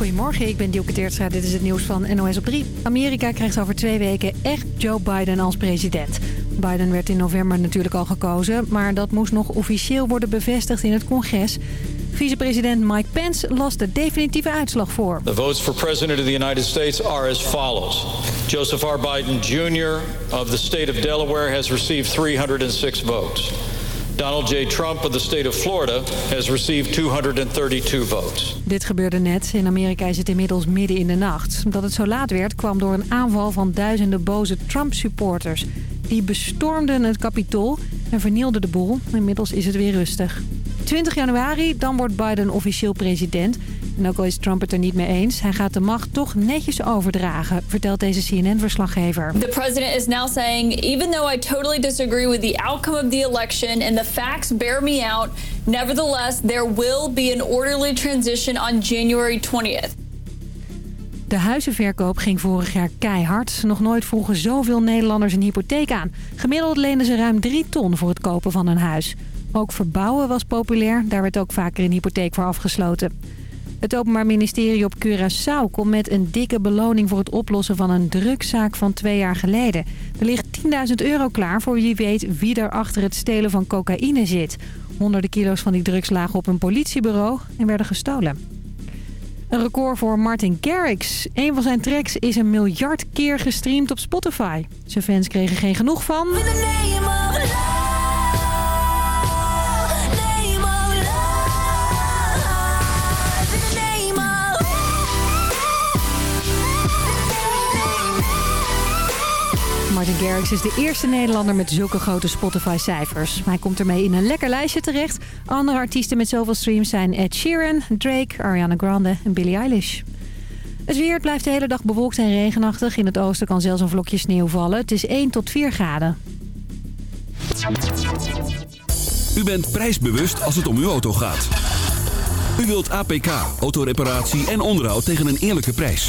Goedemorgen, ik ben Dielke Teertstra. Dit is het nieuws van NOS op 3. Amerika krijgt over twee weken echt Joe Biden als president. Biden werd in november natuurlijk al gekozen... maar dat moest nog officieel worden bevestigd in het congres. Vicepresident Mike Pence las de definitieve uitslag voor. The votes for president of the United States are as follows. Joseph R. Biden Jr. of the state of Delaware has received 306 votes. Donald J. Trump of the state of Florida has received 232 votes. Dit gebeurde net. In Amerika is het inmiddels midden in de nacht. Dat het zo laat werd kwam door een aanval van duizenden boze Trump-supporters. Die bestormden het kapitool en vernielden de boel. Inmiddels is het weer rustig. 20 januari, dan wordt Biden officieel president. En ook al is Trump het er niet mee eens, hij gaat de macht toch netjes overdragen, vertelt deze CNN-verslaggever. The president is now saying, even though I totally disagree with the outcome of the election and the facts bear me out, nevertheless there will be an orderly transition on January 20th. De huizenverkoop ging vorig jaar keihard. Nog nooit vroegen zoveel Nederlanders een hypotheek aan. Gemiddeld leenden ze ruim 3 ton voor het kopen van een huis. Ook verbouwen was populair. Daar werd ook vaker een hypotheek voor afgesloten. Het Openbaar Ministerie op Curaçao komt met een dikke beloning voor het oplossen van een drugszaak van twee jaar geleden. Er ligt 10.000 euro klaar voor wie weet wie er achter het stelen van cocaïne zit. Honderden kilo's van die drugs lagen op een politiebureau en werden gestolen. Een record voor Martin Garrix. Een van zijn tracks is een miljard keer gestreamd op Spotify. Zijn fans kregen geen genoeg van... Martin Garrix is de eerste Nederlander met zulke grote Spotify-cijfers. Hij komt ermee in een lekker lijstje terecht. Andere artiesten met zoveel streams zijn Ed Sheeran, Drake, Ariana Grande en Billie Eilish. Het weer blijft de hele dag bewolkt en regenachtig. In het oosten kan zelfs een vlokje sneeuw vallen. Het is 1 tot 4 graden. U bent prijsbewust als het om uw auto gaat. U wilt APK, autoreparatie en onderhoud tegen een eerlijke prijs.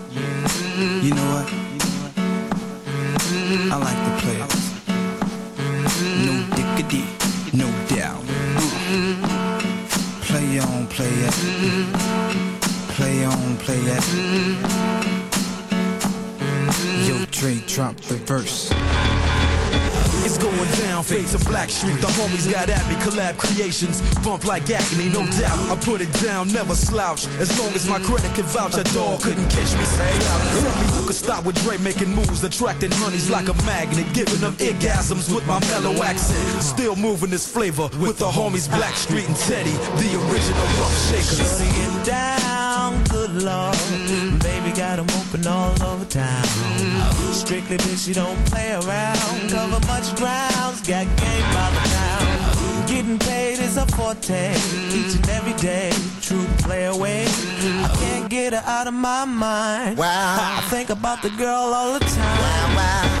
You know what? I like to play it. No diggity, no doubt. Play on, play it. Play on, play it. Yo, Dre, drop the verse. It's going down, face of Black Street. The homies got at me, collab creations. Bump like agony, no doubt. I put it down, never slouch. As long as my credit can vouch, a dog couldn't catch me. Out. Uh, tell who could stop with Dre making moves, attracting honeys like a magnet, giving them orgasms with my mellow accent. Still moving this flavor with the homies Black Street and Teddy, the original rough shakers. Shutting good lord. Baby got 'em open all over town. Strictly bitch, you don't play around. Cover much grounds, got game by the pound. Getting paid is a forte, each and every day. True play away. I can't get her out of my mind. Wow. I think about the girl all the time. Wow, wow.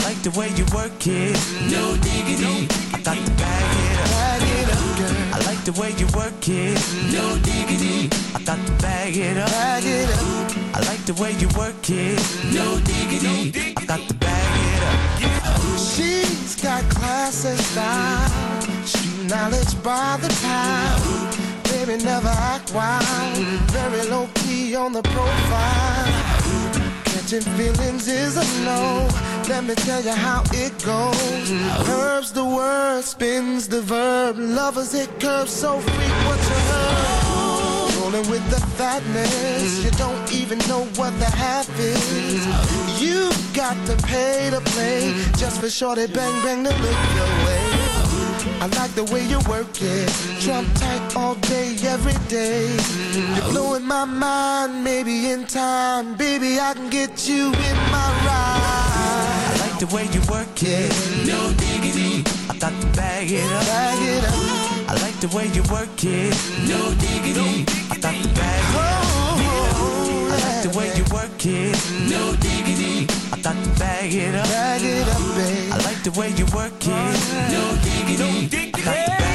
I like the way you work it, no diggity. I got to bag it up, bag it up, girl. I like the way you work it, no diggity. I got to bag it up, bag it up. I like the way you work it, no diggity. I got to bag it up. She's got class and style, knowledge by the pound. Baby, never act wild, very low key on the profile. Catching feelings is a no. Let me tell you how it goes. Curves the word, spins the verb. Lovers it curves so what you heard. Rolling with the fatness, you don't even know what the half is. You got to pay to play just for shorty bang bang to look your way. I like the way you work it. Trump tight all day, every day. You're blowing my mind, maybe in time. Baby, I can get you in my ride. The way you work it, no diggity. I got to bag it up, bag it up. I like the way you work it, no diggity. I got to bag it up. Oh, I like the way you work it, no diggity. I got to bag it up, bag it up, babe. I like the way you work it, no diggity. I got to bag it up.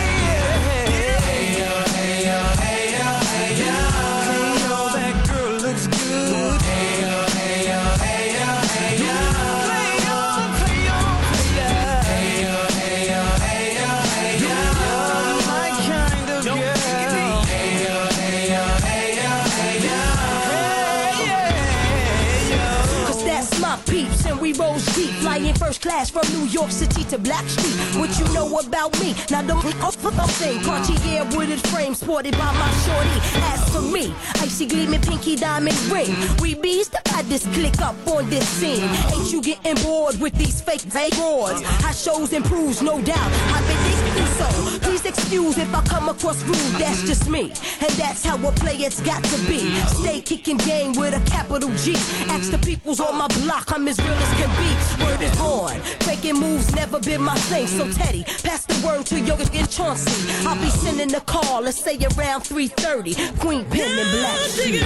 Class from New York City to Black Street. What you know about me? Now don't off the thing Cartier wooded frame sported by my shorty As for me, icy gleaming pinky diamond ring We bees the this click up on this scene Ain't you getting bored with these fake fake roars? How shows improves, no doubt I've been so Please excuse if I come across rude, that's just me And that's how a player's got to be. Stay kicking game with a capital G. Ask the peoples on my block, I'm as real as can be. Word is born, faking moves never been my thing. So Teddy, pass the word to Yoga and Chauncey. I'll be sending the call, let's say around 3.30 Queen Pen and Black Sheep.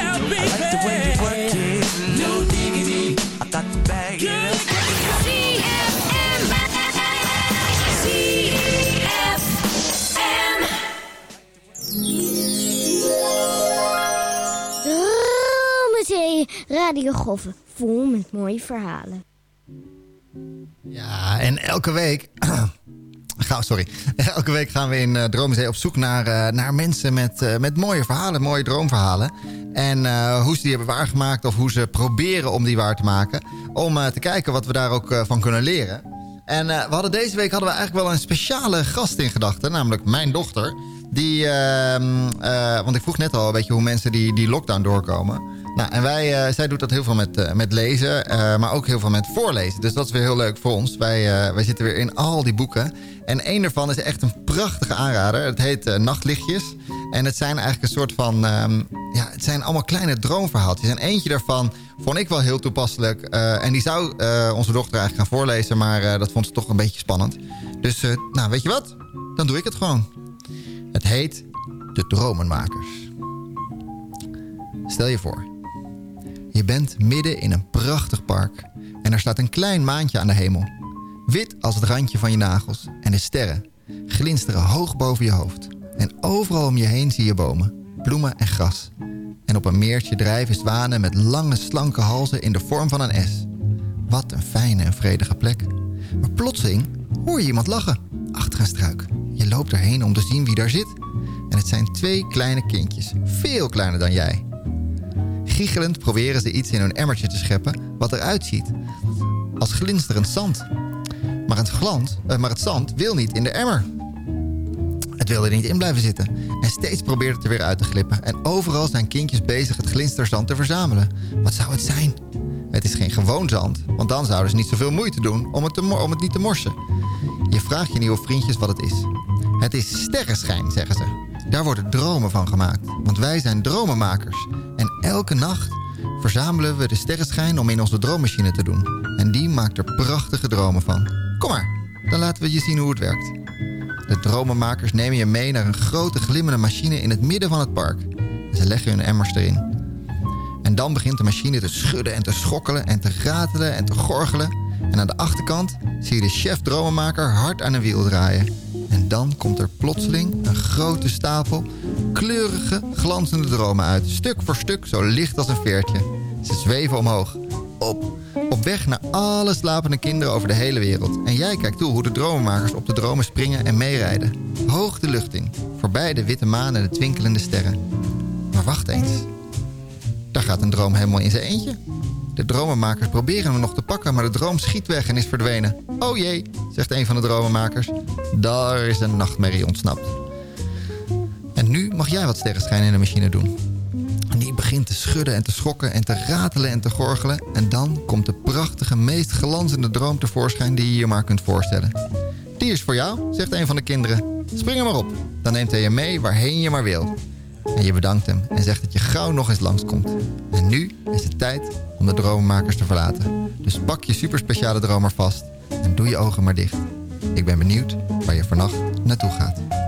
I like the way you work Radio Goffen, vol met mooie verhalen. Ja, en elke week... Sorry. Elke week gaan we in uh, Droomzee op zoek naar, eh, naar mensen met, eh, met mooie verhalen, mooie droomverhalen. En hoe ze die hebben waargemaakt of hoe ze proberen om die waar te maken. Om te kijken wat we daar ook van kunnen leren. En we hadden deze week hadden we eigenlijk wel een speciale gast in gedachten. Namelijk mijn dochter. Die, ehm, want ik vroeg net al een beetje hoe mensen die, die lockdown doorkomen. Nou, en wij, zij doet dat heel veel met, met lezen, maar ook heel veel met voorlezen. Dus dat is weer heel leuk voor ons. Wij, wij zitten weer in al die boeken. En één daarvan is echt een prachtige aanrader. Het heet Nachtlichtjes. En het zijn eigenlijk een soort van... Um, ja, het zijn allemaal kleine droomverhaaltjes. En eentje daarvan vond ik wel heel toepasselijk. Uh, en die zou uh, onze dochter eigenlijk gaan voorlezen. Maar uh, dat vond ze toch een beetje spannend. Dus, nou, weet je wat? Dan doe ik het gewoon. Het heet De Dromenmakers. Stel je voor. Je bent midden in een prachtig park. En er staat een klein maantje aan de hemel. Wit als het randje van je nagels. En de sterren glinsteren hoog boven je hoofd. En overal om je heen zie je bomen, bloemen en gras. En op een meertje drijven zwanen met lange slanke halzen in de vorm van een S. Wat een fijne en vredige plek. Maar plotseling hoor je iemand lachen, achter een struik. Je loopt erheen om te zien wie daar zit. En het zijn twee kleine kindjes, veel kleiner dan jij. Giechelend proberen ze iets in hun emmertje te scheppen wat eruit ziet als glinsterend zand. Maar het, glans, uh, maar het zand wil niet in de emmer. Het wil er niet in blijven zitten. En steeds probeert het er weer uit te glippen. En overal zijn kindjes bezig het glinsterzand te verzamelen. Wat zou het zijn? Het is geen gewoon zand, want dan zouden ze niet zoveel moeite doen om het, te om het niet te morsen. Je vraagt je nieuwe vriendjes wat het is. Het is sterrenschijn, zeggen ze. Daar worden dromen van gemaakt. Want wij zijn dromenmakers. En elke nacht verzamelen we de sterrenschijn om in onze droommachine te doen. En die maakt er prachtige dromen van. Kom maar, dan laten we je zien hoe het werkt. De dromenmakers nemen je mee naar een grote glimmende machine in het midden van het park. En ze leggen hun emmers erin. En dan begint de machine te schudden en te schokkelen en te ratelen en te gorgelen. En aan de achterkant zie je de chef dromenmaker hard aan een wiel draaien. En dan komt er plotseling een grote stapel kleurige, glanzende dromen uit. Stuk voor stuk zo licht als een veertje. Ze zweven omhoog. Op, op weg naar alle slapende kinderen over de hele wereld. En jij kijkt toe hoe de dromenmakers op de dromen springen en meerijden. Hoog de lucht in. Voorbij de witte maan en de twinkelende sterren. Maar wacht eens. Daar gaat een droom helemaal in zijn eentje. De dromenmakers proberen hem nog te pakken, maar de droom schiet weg en is verdwenen. Oh jee, zegt een van de dromenmakers. Daar is een nachtmerrie ontsnapt. En nu mag jij wat sterrenschijn in de machine doen. Die begint te schudden en te schokken en te ratelen en te gorgelen. En dan komt de prachtige, meest glanzende droom tevoorschijn die je je maar kunt voorstellen. Die is voor jou, zegt een van de kinderen. Spring er maar op. Dan neemt hij je mee waarheen je maar wil. En je bedankt hem en zegt dat je gauw nog eens langskomt. En nu is het tijd om de dromenmakers te verlaten. Dus pak je superspeciale dromer vast en doe je ogen maar dicht. Ik ben benieuwd waar je vannacht naartoe gaat.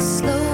slow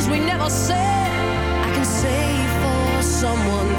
things we never said. I can say for someone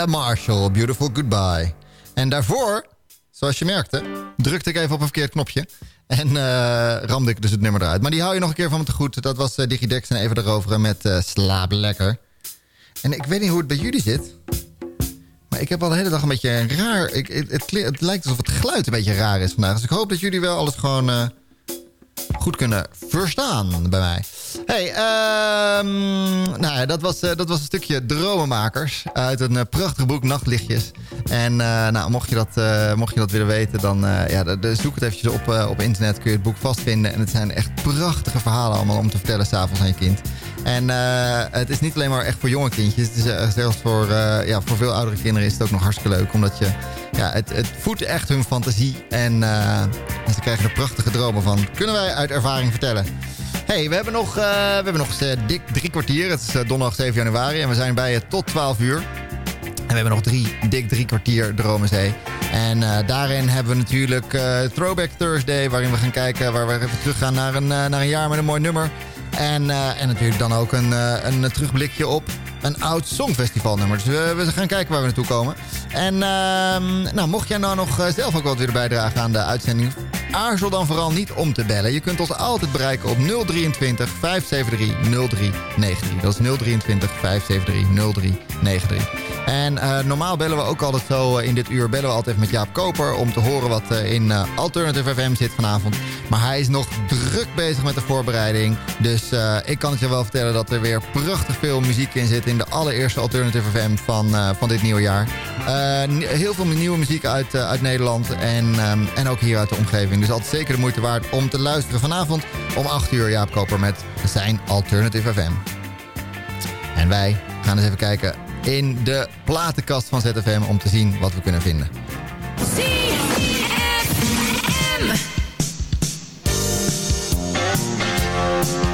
Amanda Marshall, Beautiful Goodbye. En daarvoor, zoals je merkte, drukte ik even op een verkeerd knopje. En eh, ramde ik dus het nummer eruit. Maar die hou je nog een keer van me te goed. Dat was uh, Digidex en even erover met eh, Slaap Lekker. En ik weet niet hoe het bij jullie zit. Maar ik heb al de hele dag een beetje raar... Ik, het, het, het lijkt alsof het geluid een beetje raar is vandaag. Dus ik hoop dat jullie wel alles gewoon eh, goed kunnen verstaan bij mij. Hey, ehm, nou ja, dat was, eh, dat was een stukje Dromenmakers uit een eh, prachtig boek Nachtlichtjes. En eh, nou, mocht, je dat, mocht je dat willen weten, dan ja, zoek het eventjes op, op internet. Kun je het boek vastvinden. En het zijn echt prachtige verhalen allemaal om te vertellen s'avonds aan je kind. En het is niet alleen maar echt voor jonge kindjes. Het is zelfs voor, ja, voor veel oudere kinderen is het ook nog hartstikke leuk. Omdat je, ja, het, het voedt echt hun fantasie. En, eh, en ze krijgen er prachtige dromen van. Kunnen wij uit ervaring vertellen. Hey, we hebben nog, eh, we hebben nog eh, dik drie kwartier. Het is donderdag 7 januari en we zijn bij je tot 12 uur. En we hebben nog drie, dik drie kwartier Dromenzee. En daarin hebben we natuurlijk Throwback Thursday... waarin we gaan kijken, waar we even teruggaan naar een, naar een jaar met een mooi nummer. En, eh, en natuurlijk dan ook een, eh, een terugblikje op een oud songfestivalnummer. Dus we, gaan kijken waar we naartoe komen. En ehm, nou, mocht jij nou nog eh, zelf ook wat willen bijdragen aan de uitzending... aarzel dan vooral niet om te bellen. Je kunt ons altijd bereiken op 023 573 0393. Dat is 023 573 0393. En normaal bellen we ook altijd zo in dit uur... bellen we altijd met Jaap Koper om te horen wat in Alternative FM zit vanavond. Maar hij is nog druk bezig met de voorbereiding. Dus eh, ik kan het je wel vertellen dat er weer prachtig veel muziek in zit... in de allereerste Alternative FM van, eh, van dit nieuwe jaar. Eh, heel veel nieuwe muziek uit, uit Nederland en, ehm, en ook hier uit de omgeving. Dus altijd zeker de moeite waard om te luisteren vanavond om 8 uur Jaap Koper met zijn Alternative FM. En wij gaan eens even kijken in de platenkast van ZFM om te zien wat we kunnen vinden. In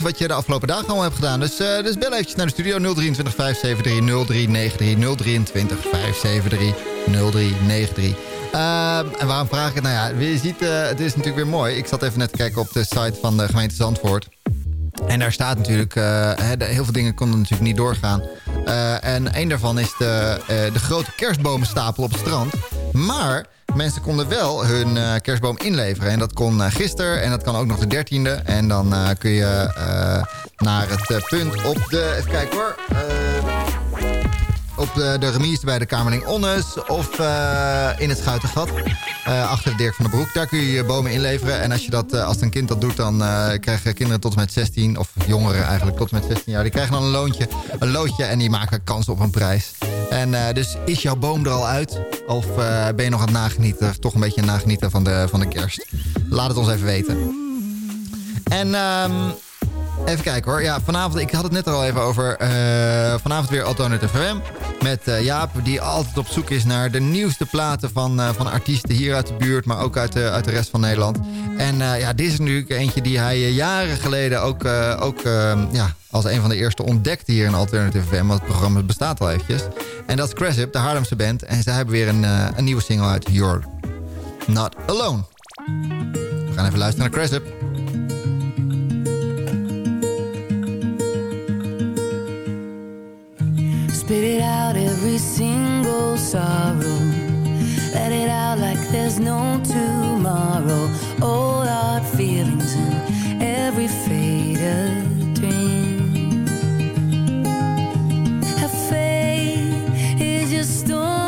wat je de afgelopen dagen allemaal hebt gedaan. Dus, eh, dus bel eventjes naar de studio 023 573 0393 023 573 0393. Ehm, en waarom vraag ik het? Nou ja, je ziet, eh, het is natuurlijk weer mooi. Ik zat even net te kijken op de site van de gemeente Zandvoort. En daar staat natuurlijk, eh, heel veel dingen konden natuurlijk niet doorgaan. En een daarvan is de, de grote kerstbomenstapel op het strand. Maar mensen konden wel hun eh, kerstboom inleveren. En dat kon eh, gisteren en dat kan ook nog de 13e. En dan eh, kun je naar het punt op de... Even kijken hoor. Op de, de remise bij de Kamerling Onnes of eh, in het Schuitengat. eh, achter Dirk van den Broek. Daar kun je je bomen inleveren. En als, je dat, eh, als een kind dat doet, dan krijgen kinderen tot en met 16... of jongeren eigenlijk tot en met 16 jaar... die krijgen dan een, loontje, een loodje en die maken kans op een prijs. En dus is jouw boom er al uit? Of ben je nog aan het nagenieten? Toch een beetje aan nagenieten van de, van de kerst? Laat het ons even weten. En... ehm Even kijken hoor. Ja, vanavond, ik had het net al even over. Eh, vanavond weer Alternative FM. Met eh, Jaap, die altijd op zoek is naar de nieuwste platen van, eh, van artiesten hier uit de buurt. Maar ook uit de, uit de rest van Nederland. En ja, dit is natuurlijk eentje die hij jaren geleden ook, ook ja, als een van de eerste ontdekte hier in Alternative FM. Want het programma bestaat al eventjes. En dat is Cressip, de Haarlemse band. En zij hebben weer een, een nieuwe single uit You're Not Alone. We gaan even luisteren naar Cressip. Spit it out every single sorrow. Let it out like there's no tomorrow. All our feelings and every faded dream. Have faith is your storm.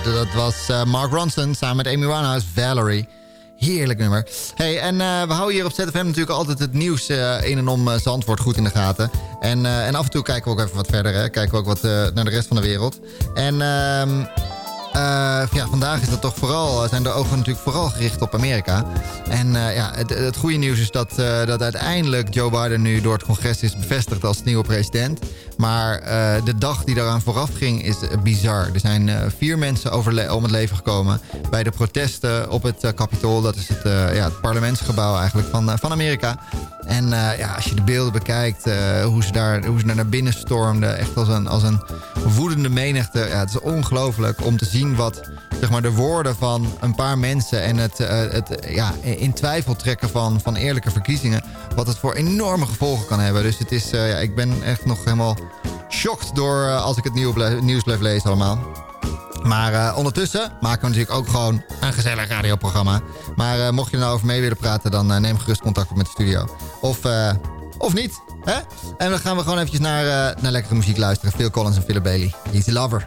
Dat was eh, Mark Ronson samen met Amy Winehouse, Valerie. Heerlijk nummer. Hey, en eh, we houden hier op ZFM natuurlijk altijd het nieuws eh in en om eh, Zandvoort goed in de gaten. En, en af en toe kijken we ook even wat verder. Hè. Kijken we ook wat naar de rest van de wereld. En ehm, eh, ja, vandaag is dat toch vooral, zijn de ogen natuurlijk vooral gericht op Amerika. En eh, ja, het, het goede nieuws is dat, eh, dat uiteindelijk Joe Biden nu door het congres is bevestigd als nieuwe president. Maar eh, de dag die daaraan vooraf ging is eh, bizar. Er zijn eh, vier mensen om het leven gekomen bij de protesten op het Capitool. Dat is het, eh, ja, het parlementsgebouw eigenlijk van, eh, van Amerika. En eh, ja, als je de beelden bekijkt, eh, hoe, ze daar, hoe ze daar naar binnen stormden. Echt als een, als een woedende menigte. Ja, het is ongelooflijk om te zien wat zeg maar, de woorden van een paar mensen... en het, eh, het ja, in twijfel trekken van, van eerlijke verkiezingen... wat het voor enorme gevolgen kan hebben. Dus het is, ja, ik ben echt nog helemaal shocked door als ik het nieuw blijf- nieuws blijf lezen allemaal. Maar eh, ondertussen maken we natuurlijk ook gewoon een gezellig radioprogramma. Maar eh, mocht je er nou over mee willen praten, dan eh, neem gerust contact op met de studio. Of, of niet. Hè? En dan gaan we gewoon eventjes naar, naar lekkere muziek luisteren. Phil Collins en Philip Bailey. Easy Lover.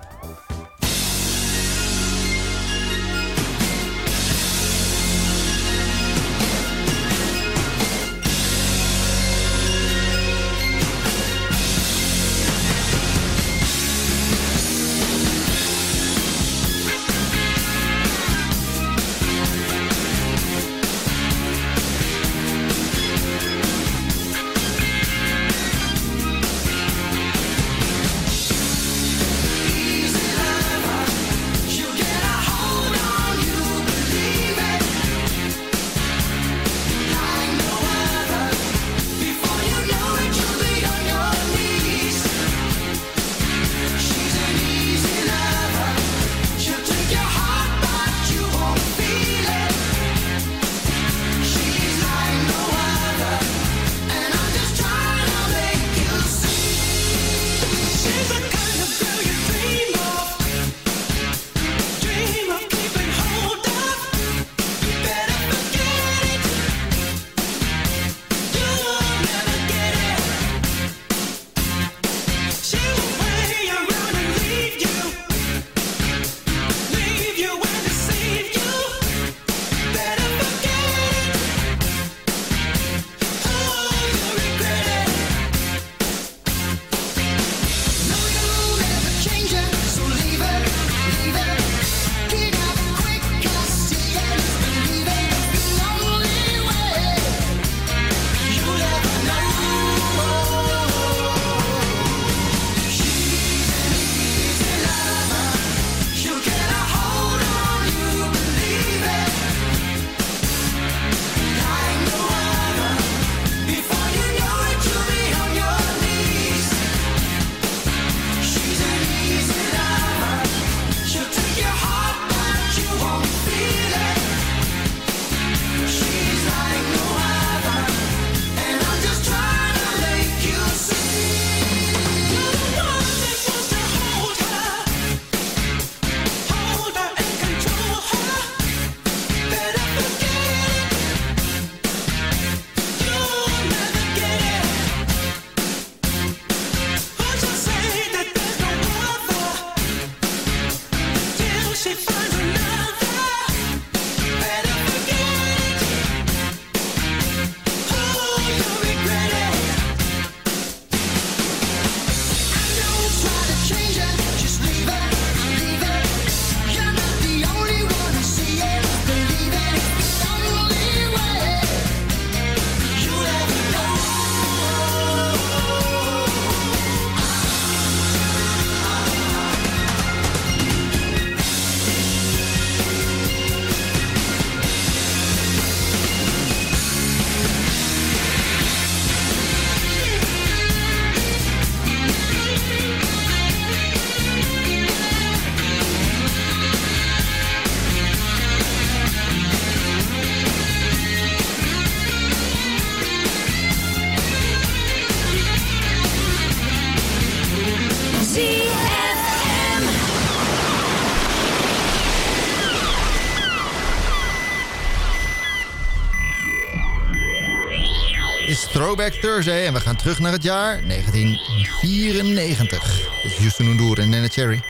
Is Throwback Thursday en we gaan terug naar het jaar 1994. Dit is Houston Undur en Nene Cherry.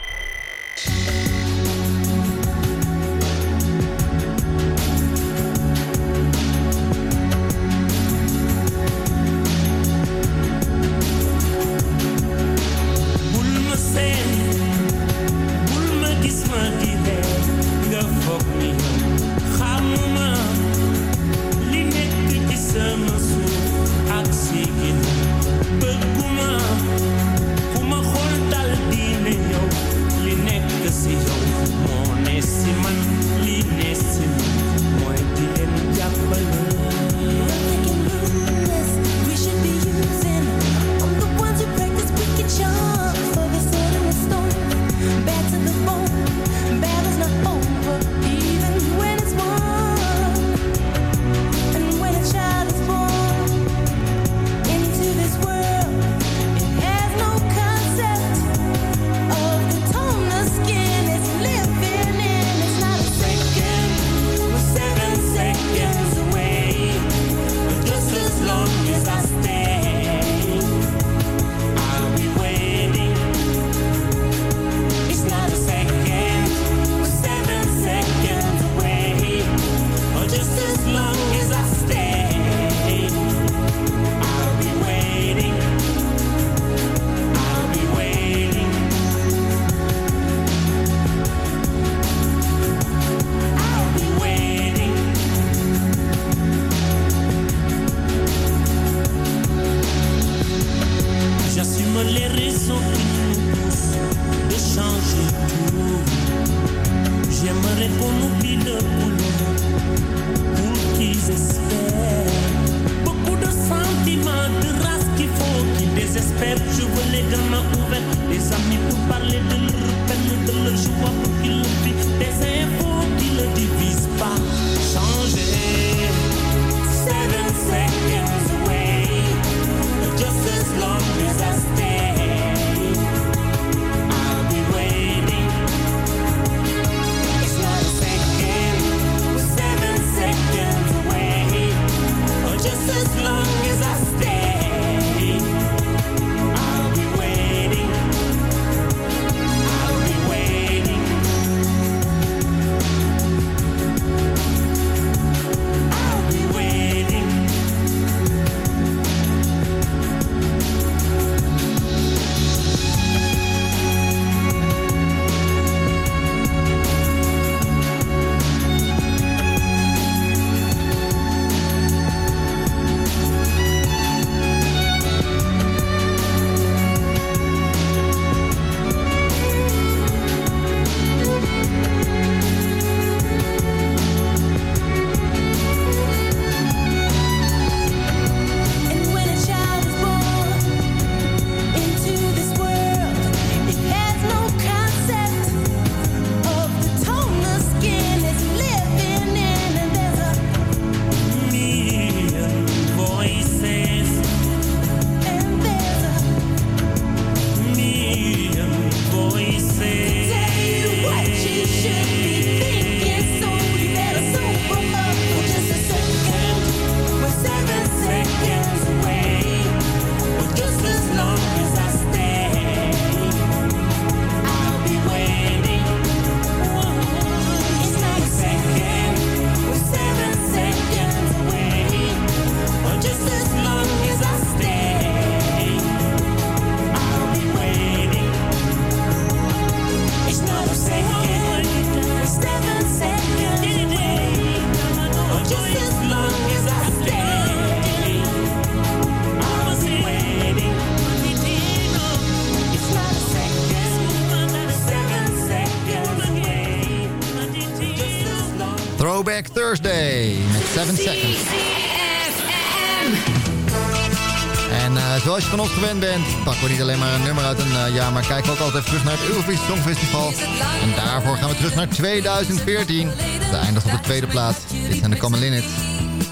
Van ons gewend bent, pakken we niet alleen maar een nummer uit een eh, jaar... maar kijken we ook altijd terug naar het Eurovisie Songfestival. En daarvoor gaan we terug naar 2014. De eindigt op de tweede plaats. Dit zijn de Common.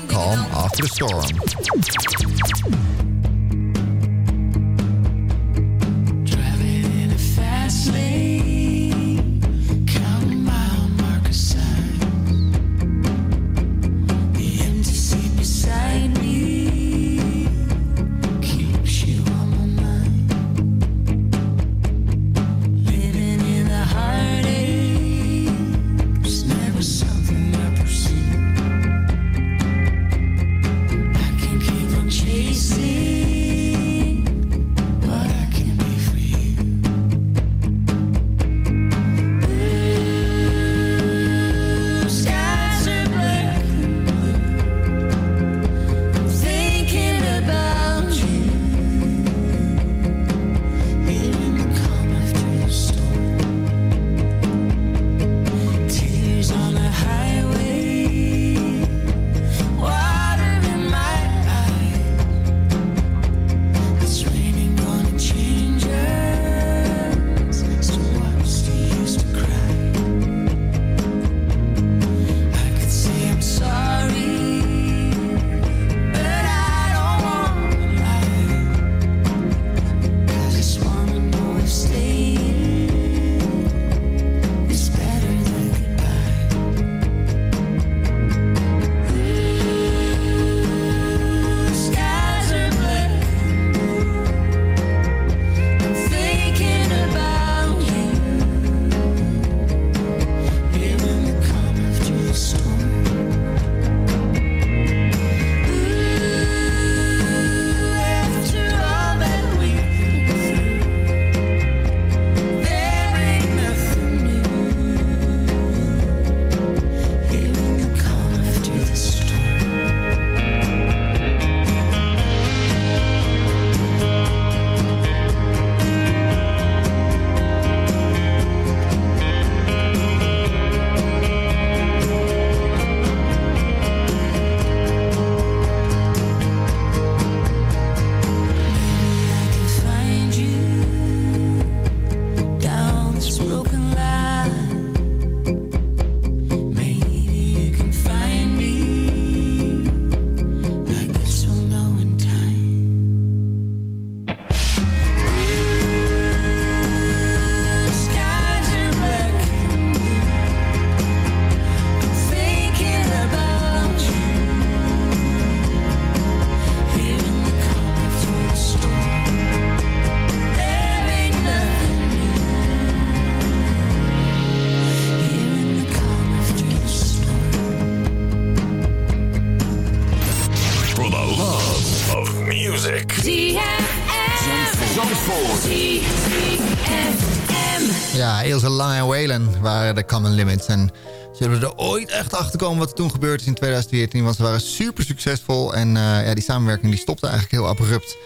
Calm After the Storm. Lang en Whalen waren de Common Limits. En zullen we er ooit echt achter komen wat er toen gebeurd is in 2014? Want ze waren super succesvol. En eh, ja, die samenwerking die stopte eigenlijk heel abrupt.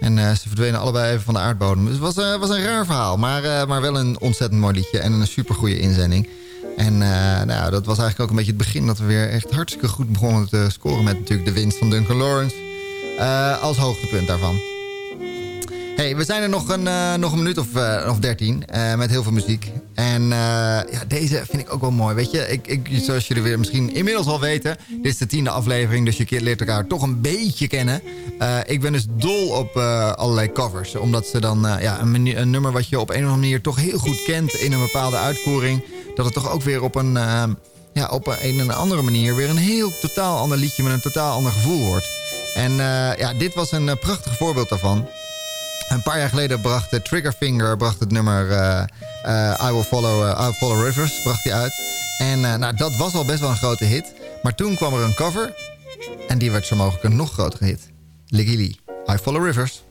En eh, ze verdwenen allebei even van de aardbodem. Dus het was, eh, was een raar verhaal. Maar, maar wel een ontzettend mooi liedje. En een super goede inzending. En nou, dat was eigenlijk ook een beetje het begin dat we weer echt hartstikke goed begonnen te scoren. Met natuurlijk de winst van Duncan Lawrence. als hoogtepunt daarvan. Hey, we zijn er nog een, eh, nog een minuut of, eh, of dertien eh, met heel veel muziek. En ja, deze vind ik ook wel mooi. Weet je, ik, ik, zoals jullie weer misschien inmiddels al weten... dit is de tiende aflevering, dus je leert elkaar toch een beetje kennen. Ik ben dus dol op allerlei covers. Omdat ze dan ja, een, een nummer wat je op een of andere manier toch heel goed kent... in een bepaalde uitvoering... dat het toch ook weer op een, ja, op een, andere manier... weer een heel totaal ander liedje met een totaal ander gevoel wordt. En ja, dit was een prachtig voorbeeld daarvan... Een paar jaar geleden bracht de Triggerfinger bracht het nummer eh, eh, I, Will Follow, eh, I Follow Rivers bracht hij uit. En nou, dat was al best wel een grote hit. Maar toen kwam er een cover. En die werd zo mogelijk een nog grotere hit. Liggy Lee, I Follow Rivers.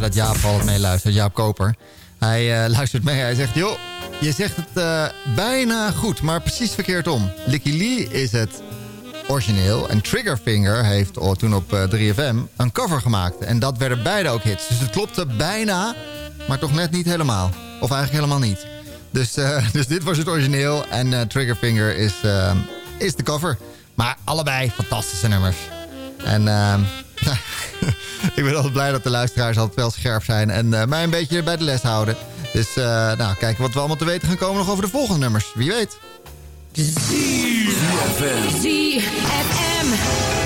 dat Jaap altijd meeluistert. Jaap Koper. Hij eh, luistert mee. Hij zegt, joh, je zegt het eh, bijna goed, maar precies verkeerd om. Licky Lee is het origineel. En Triggerfinger heeft toen op eh, 3FM een cover gemaakt. En dat werden beide ook hits. Dus het klopte bijna, maar toch net niet helemaal. Of eigenlijk helemaal niet. Dus, dus dit was het origineel. En Triggerfinger is, is de cover. Maar allebei fantastische nummers. En... ik ben altijd blij dat de luisteraars altijd wel scherp zijn en eh, mij een beetje bij de les houden. Dus uh, nou, kijken wat we allemaal te weten gaan komen nog over de volgende nummers. Wie weet. ZFM. ZFM.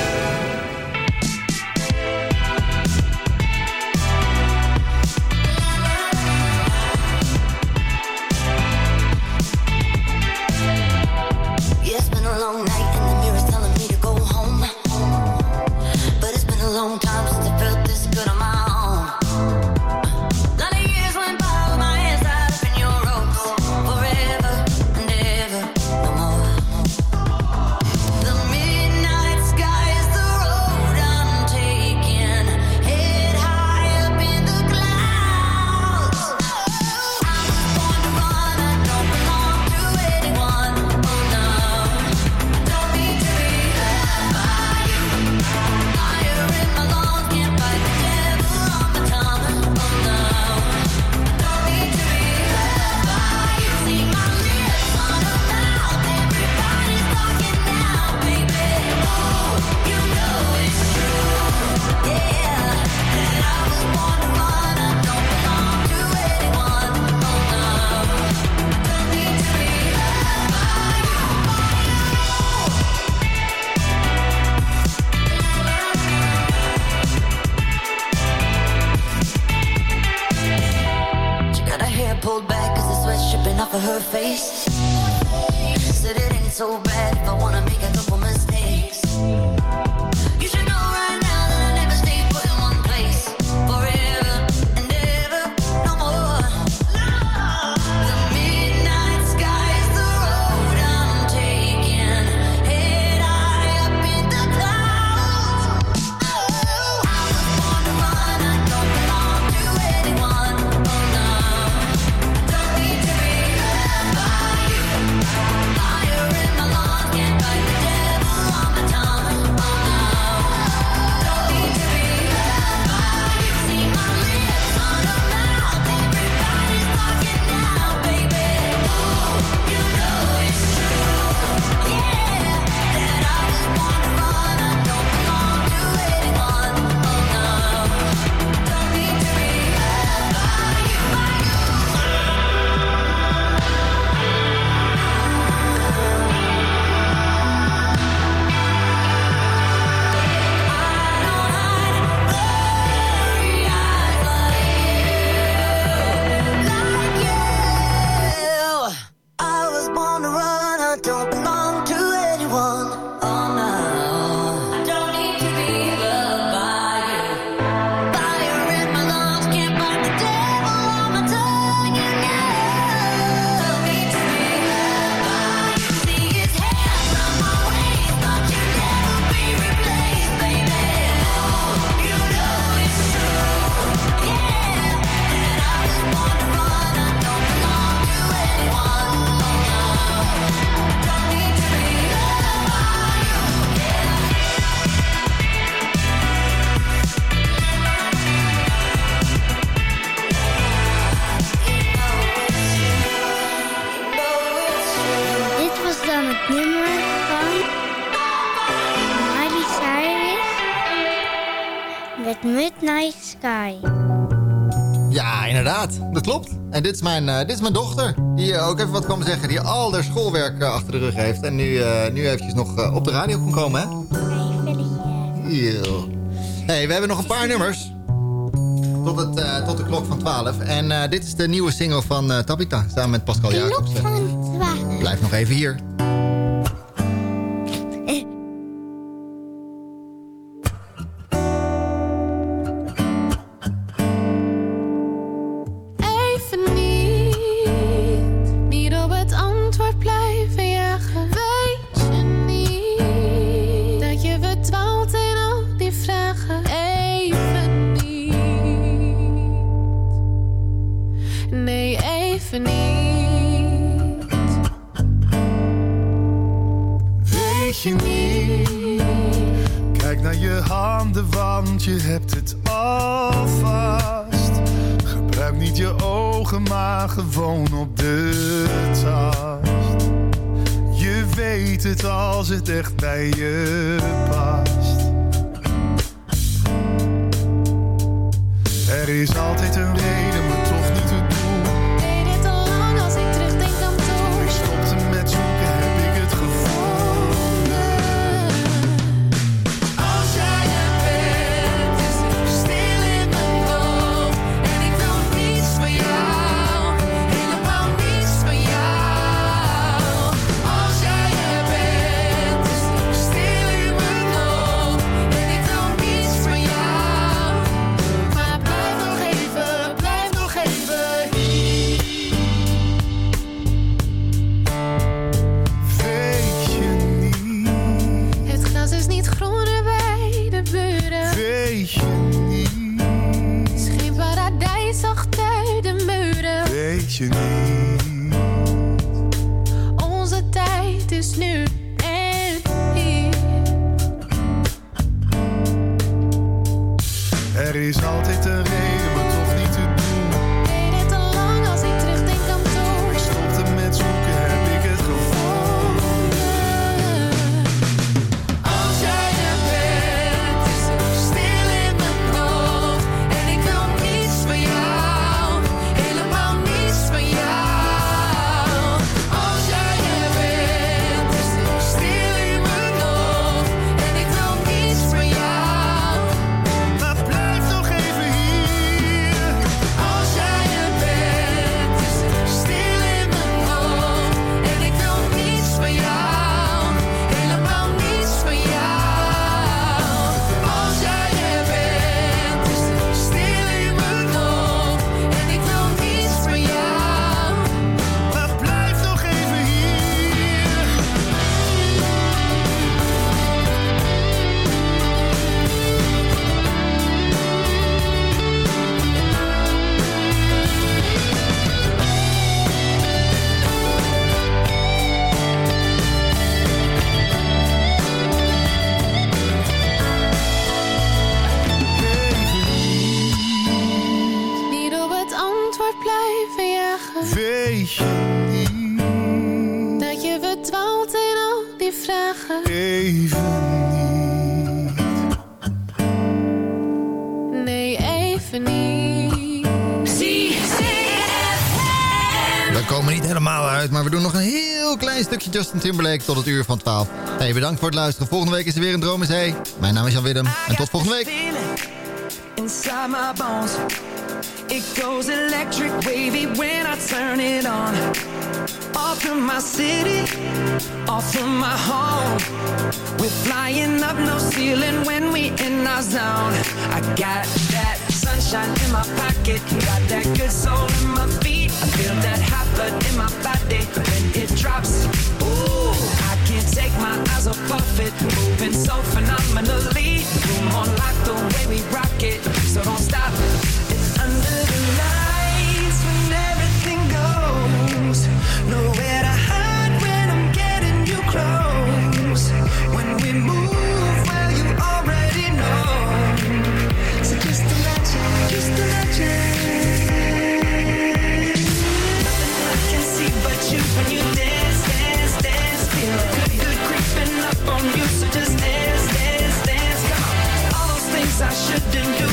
dit is mijn, eh, dit is mijn dochter. Die eh, ook even wat kwam zeggen. Die al haar schoolwerk eh, achter de rug heeft. En nu, nu eventjes nog op de radio kon komen, hè? Hey, hey, we hebben nog een paar nummers. Tot, het, tot de klok van 12. En dit is de nieuwe single van Tabita. Samen met Pascal Jacobs. Klok van 12. Blijf nog even hier. is altijd te. Justin Timberlake tot het uur van 12. Hey, bedankt voor het luisteren. Volgende week is er weer een Droom is Hey. Mijn naam is Jan Willem en tot volgende week. inside my. It goes electric wavy when I turn it on. Off from my city, off from my home. We're flying up no ceiling when we in our zone. I got that sunshine in my pocket, got that good soul in my feet. I feel that hot blood in my body when it drops. take my eyes off it. Moving so phenomenally. Come on, like the way we rock it. So don't stop.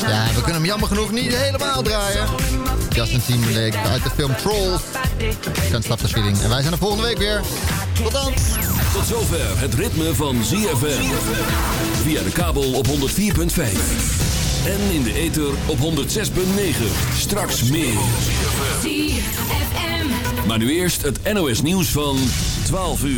Ja, we kunnen hem jammer genoeg niet helemaal draaien. Justin Timberlake uit de film Trolls. kan stop de. En wij zijn er volgende week weer. Tot dan. Tot zover het ritme van ZFM. Via de kabel op 104.5. En in de ether op 106.9. Straks meer. ZFM. Maar nu eerst het NOS nieuws van 12 uur.